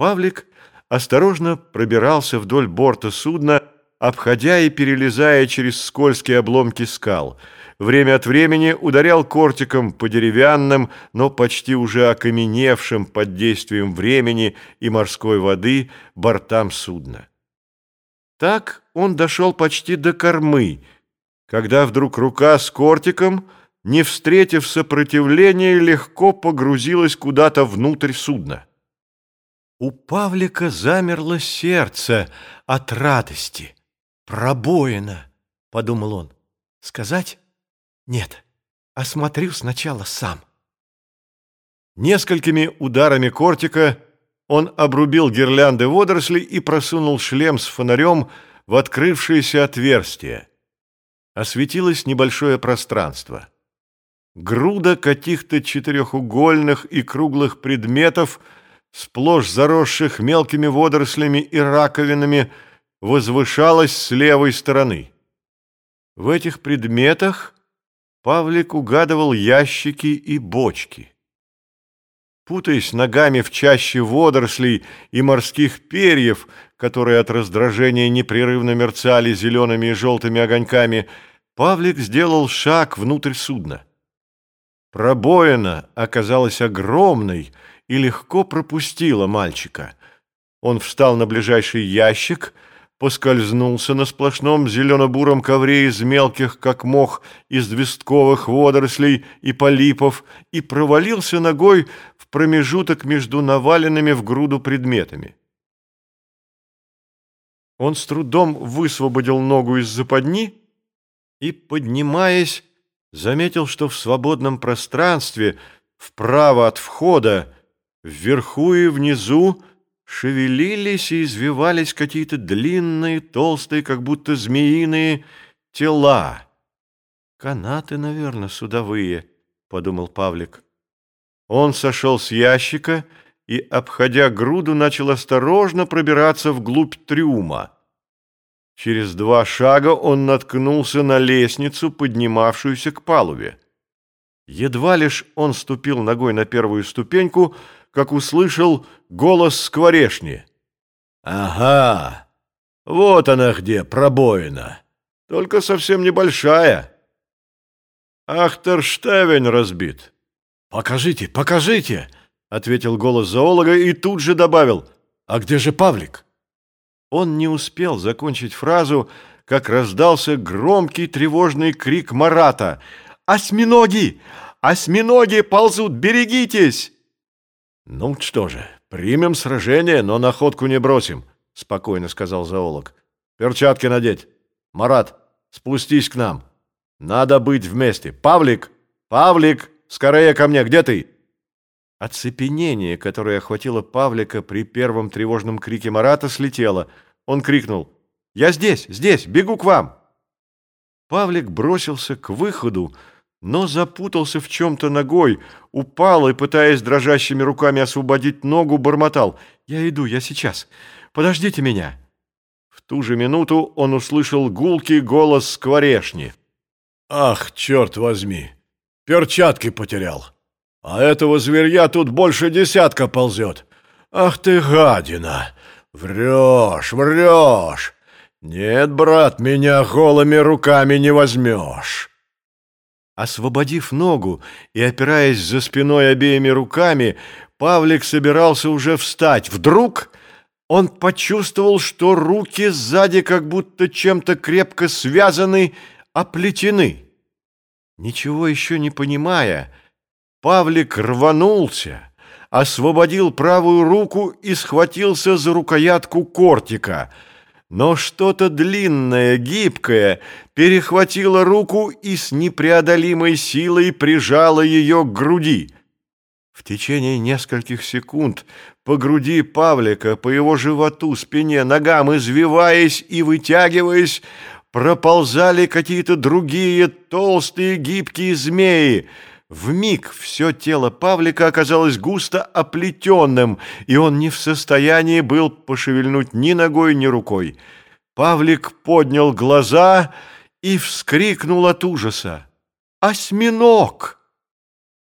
Павлик осторожно пробирался вдоль борта судна, обходя и перелезая через скользкие обломки скал. Время от времени ударял кортиком по деревянным, но почти уже окаменевшим под действием времени и морской воды бортам судна. Так он дошел почти до кормы, когда вдруг рука с кортиком, не встретив сопротивления, легко погрузилась куда-то внутрь судна. У Павлика замерло сердце от радости. «Пробоина!» — подумал он. «Сказать? Нет. Осмотрю сначала сам». Несколькими ударами кортика он обрубил гирлянды водорослей и просунул шлем с фонарем в открывшееся отверстие. Осветилось небольшое пространство. Груда каких-то четырехугольных и круглых предметов — сплошь заросших мелкими водорослями и раковинами, возвышалась с левой стороны. В этих предметах Павлик угадывал ящики и бочки. Путаясь ногами в чаще водорослей и морских перьев, которые от раздражения непрерывно мерцали зелеными и желтыми огоньками, Павлик сделал шаг внутрь судна. Пробоина оказалась огромной и легко пропустила мальчика. Он встал на ближайший ящик, поскользнулся на сплошном зелено-буром ковре из мелких, как мох, известковых водорослей и полипов и провалился ногой в промежуток между наваленными в груду предметами. Он с трудом высвободил ногу из западни и, поднимаясь, заметил, что в свободном пространстве, вправо от входа, Вверху и внизу шевелились и извивались какие-то длинные, толстые, как будто змеиные тела. «Канаты, наверное, судовые», — подумал Павлик. Он сошел с ящика и, обходя груду, начал осторожно пробираться вглубь трюма. Через два шага он наткнулся на лестницу, поднимавшуюся к палубе. Едва лишь он ступил ногой на первую ступеньку — как услышал голос скворешни. «Ага, вот она где, пробоина, только совсем небольшая. Ахтерштевень разбит». «Покажите, покажите!» — ответил голос зоолога и тут же добавил. «А где же Павлик?» Он не успел закончить фразу, как раздался громкий тревожный крик Марата. «Осьминоги! Осьминоги ползут! Берегитесь!» «Ну что же, примем сражение, но находку не бросим», — спокойно сказал зоолог. «Перчатки надеть. Марат, спустись к нам. Надо быть вместе. Павлик! Павлик! Скорее ко мне! Где ты?» Оцепенение, которое охватило Павлика при первом тревожном крике Марата, слетело. Он крикнул «Я здесь! Здесь! Бегу к вам!» Павлик бросился к выходу, но запутался в чем-то ногой, упал и, пытаясь дрожащими руками освободить ногу, бормотал. «Я иду, я сейчас. Подождите меня». В ту же минуту он услышал гулкий голос скворешни. «Ах, черт возьми! Перчатки потерял! А этого зверья тут больше десятка ползет! Ах ты гадина! Врешь, врешь! Нет, брат, меня голыми руками не возьмешь!» Освободив ногу и опираясь за спиной обеими руками, Павлик собирался уже встать. Вдруг он почувствовал, что руки сзади как будто чем-то крепко связаны, оплетены. Ничего еще не понимая, Павлик рванулся, освободил правую руку и схватился за рукоятку кортика — но что-то длинное, гибкое перехватило руку и с непреодолимой силой прижало ее к груди. В течение нескольких секунд по груди Павлика, по его животу, спине, ногам, извиваясь и вытягиваясь, проползали какие-то другие толстые гибкие змеи — в миг все тело Павлика оказалось густо оплетенным, и он не в состоянии был пошевельнуть ни ногой, ни рукой. Павлик поднял глаза и вскрикнул от ужаса. «Осьминог!»